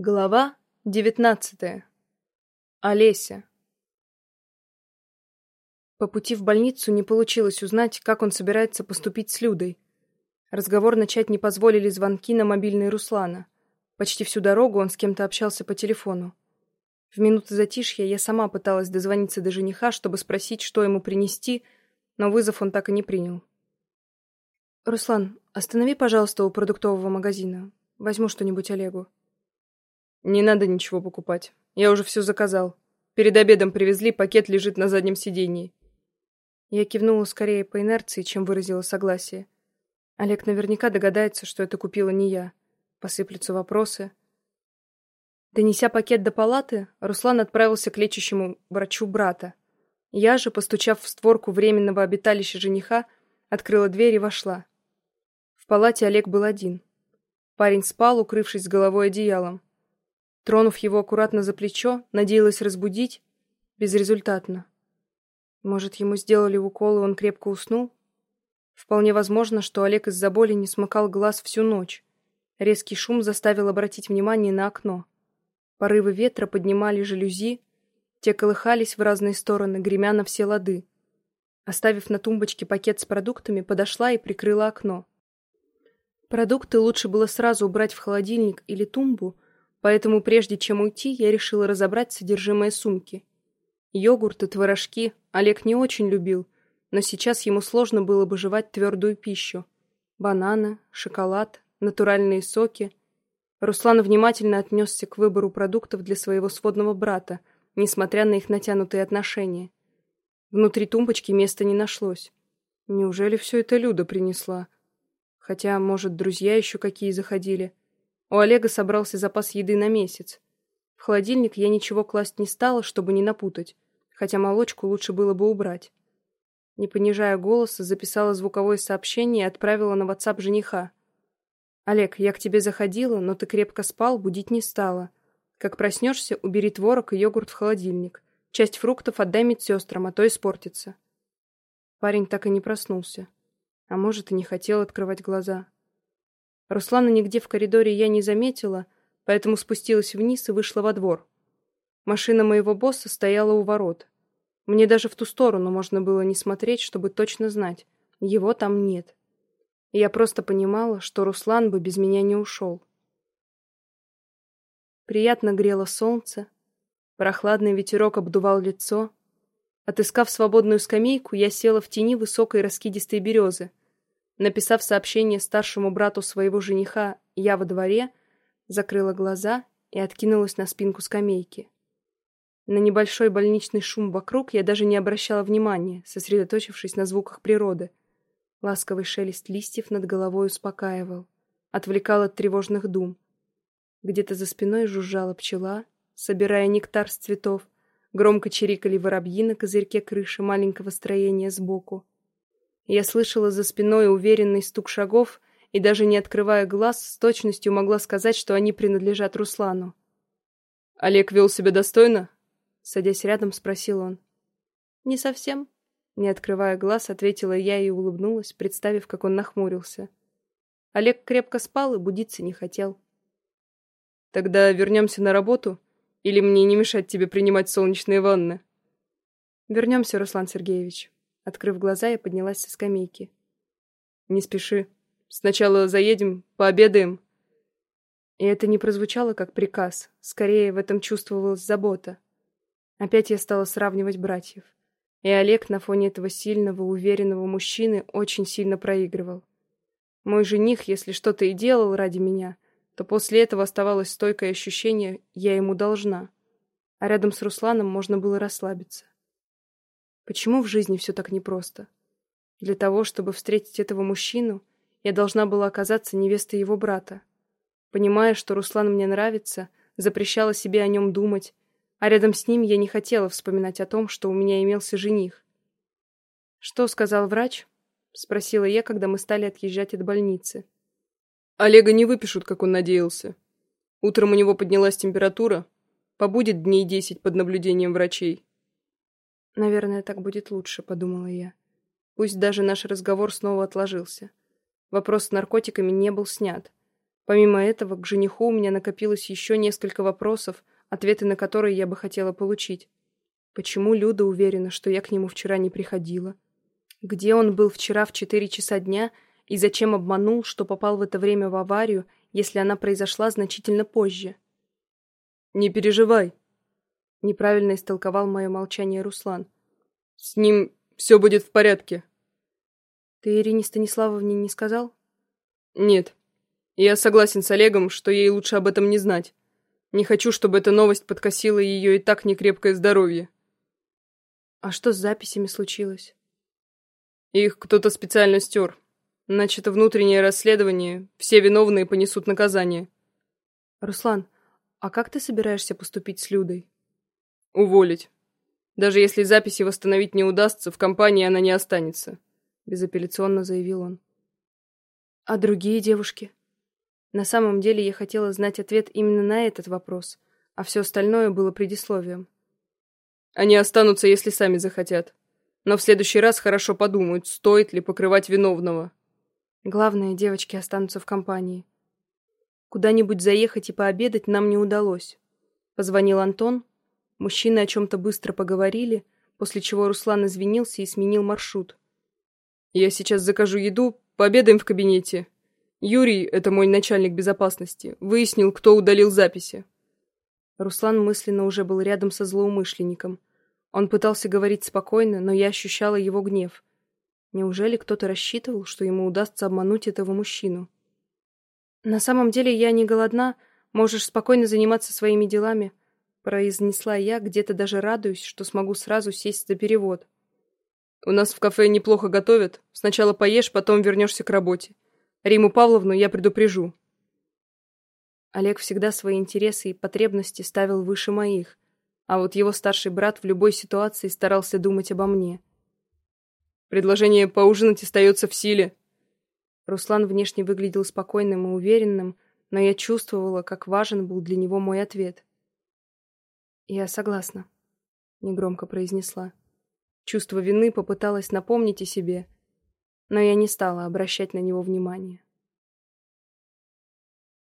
Глава девятнадцатая. Олеся. По пути в больницу не получилось узнать, как он собирается поступить с Людой. Разговор начать не позволили звонки на мобильный Руслана. Почти всю дорогу он с кем-то общался по телефону. В минуты затишья я сама пыталась дозвониться до жениха, чтобы спросить, что ему принести, но вызов он так и не принял. «Руслан, останови, пожалуйста, у продуктового магазина. Возьму что-нибудь Олегу». Не надо ничего покупать. Я уже все заказал. Перед обедом привезли, пакет лежит на заднем сиденье. Я кивнула скорее по инерции, чем выразила согласие. Олег наверняка догадается, что это купила не я. Посыплются вопросы. Донеся пакет до палаты, Руслан отправился к лечащему врачу брата. Я же, постучав в створку временного обиталища жениха, открыла дверь и вошла. В палате Олег был один. Парень спал, укрывшись головой одеялом. Тронув его аккуратно за плечо, надеялась разбудить. Безрезультатно. Может, ему сделали укол, и он крепко уснул? Вполне возможно, что Олег из-за боли не смыкал глаз всю ночь. Резкий шум заставил обратить внимание на окно. Порывы ветра поднимали жалюзи, те колыхались в разные стороны, гремя на все лады. Оставив на тумбочке пакет с продуктами, подошла и прикрыла окно. Продукты лучше было сразу убрать в холодильник или тумбу, Поэтому прежде чем уйти, я решила разобрать содержимое сумки. Йогурт и творожки Олег не очень любил, но сейчас ему сложно было бы жевать твердую пищу. Бананы, шоколад, натуральные соки. Руслан внимательно отнесся к выбору продуктов для своего сводного брата, несмотря на их натянутые отношения. Внутри тумбочки места не нашлось. Неужели все это Люда принесла? Хотя, может, друзья еще какие заходили. У Олега собрался запас еды на месяц. В холодильник я ничего класть не стала, чтобы не напутать, хотя молочку лучше было бы убрать. Не понижая голоса, записала звуковое сообщение и отправила на WhatsApp жениха. «Олег, я к тебе заходила, но ты крепко спал, будить не стала. Как проснешься, убери творог и йогурт в холодильник. Часть фруктов отдай медсестрам, а то испортится». Парень так и не проснулся. А может, и не хотел открывать глаза. Руслана нигде в коридоре я не заметила, поэтому спустилась вниз и вышла во двор. Машина моего босса стояла у ворот. Мне даже в ту сторону можно было не смотреть, чтобы точно знать. Его там нет. Я просто понимала, что Руслан бы без меня не ушел. Приятно грело солнце, прохладный ветерок обдувал лицо. Отыскав свободную скамейку, я села в тени высокой раскидистой березы, Написав сообщение старшему брату своего жениха «Я во дворе», закрыла глаза и откинулась на спинку скамейки. На небольшой больничный шум вокруг я даже не обращала внимания, сосредоточившись на звуках природы. Ласковый шелест листьев над головой успокаивал, отвлекал от тревожных дум. Где-то за спиной жужжала пчела, собирая нектар с цветов, громко чирикали воробьи на козырьке крыши маленького строения сбоку. Я слышала за спиной уверенный стук шагов и даже не открывая глаз, с точностью могла сказать, что они принадлежат Руслану. Олег вел себя достойно? Садясь рядом, спросил он. Не совсем. Не открывая глаз, ответила я и улыбнулась, представив, как он нахмурился. Олег крепко спал и будиться не хотел. Тогда вернемся на работу? Или мне не мешать тебе принимать солнечные ванны? Вернемся, Руслан Сергеевич. Открыв глаза, я поднялась со скамейки. «Не спеши. Сначала заедем, пообедаем». И это не прозвучало как приказ. Скорее, в этом чувствовалась забота. Опять я стала сравнивать братьев. И Олег на фоне этого сильного, уверенного мужчины очень сильно проигрывал. Мой жених, если что-то и делал ради меня, то после этого оставалось стойкое ощущение «я ему должна». А рядом с Русланом можно было расслабиться. Почему в жизни все так непросто? Для того, чтобы встретить этого мужчину, я должна была оказаться невестой его брата. Понимая, что Руслан мне нравится, запрещала себе о нем думать, а рядом с ним я не хотела вспоминать о том, что у меня имелся жених. «Что сказал врач?» — спросила я, когда мы стали отъезжать от больницы. «Олега не выпишут, как он надеялся. Утром у него поднялась температура, побудет дней десять под наблюдением врачей. Наверное, так будет лучше, подумала я. Пусть даже наш разговор снова отложился. Вопрос с наркотиками не был снят. Помимо этого, к жениху у меня накопилось еще несколько вопросов, ответы на которые я бы хотела получить. Почему Люда уверена, что я к нему вчера не приходила? Где он был вчера в четыре часа дня и зачем обманул, что попал в это время в аварию, если она произошла значительно позже? «Не переживай», — неправильно истолковал мое молчание Руслан. «С ним все будет в порядке». «Ты Ирине Станиславовне не сказал?» «Нет. Я согласен с Олегом, что ей лучше об этом не знать. Не хочу, чтобы эта новость подкосила ее и так некрепкое здоровье». «А что с записями случилось?» «Их кто-то специально стер. Значит, внутреннее расследование, все виновные понесут наказание». «Руслан, а как ты собираешься поступить с Людой?» «Уволить. Даже если записи восстановить не удастся, в компании она не останется», — безапелляционно заявил он. «А другие девушки?» На самом деле я хотела знать ответ именно на этот вопрос, а все остальное было предисловием. Они останутся, если сами захотят. Но в следующий раз хорошо подумают, стоит ли покрывать виновного. Главное, девочки останутся в компании. Куда-нибудь заехать и пообедать нам не удалось. Позвонил Антон. Мужчины о чем-то быстро поговорили, после чего Руслан извинился и сменил маршрут. «Я сейчас закажу еду, пообедаем в кабинете. Юрий, это мой начальник безопасности, выяснил, кто удалил записи». Руслан мысленно уже был рядом со злоумышленником. Он пытался говорить спокойно, но я ощущала его гнев. Неужели кто-то рассчитывал, что ему удастся обмануть этого мужчину? «На самом деле я не голодна, можешь спокойно заниматься своими делами», произнесла я, где-то даже радуюсь, что смогу сразу сесть за перевод. «У нас в кафе неплохо готовят. Сначала поешь, потом вернешься к работе. Риму Павловну я предупрежу». Олег всегда свои интересы и потребности ставил выше моих, а вот его старший брат в любой ситуации старался думать обо мне. «Предложение поужинать остается в силе». Руслан внешне выглядел спокойным и уверенным, но я чувствовала, как важен был для него мой ответ. «Я согласна», — негромко произнесла. Чувство вины попыталась напомнить о себе, но я не стала обращать на него внимания.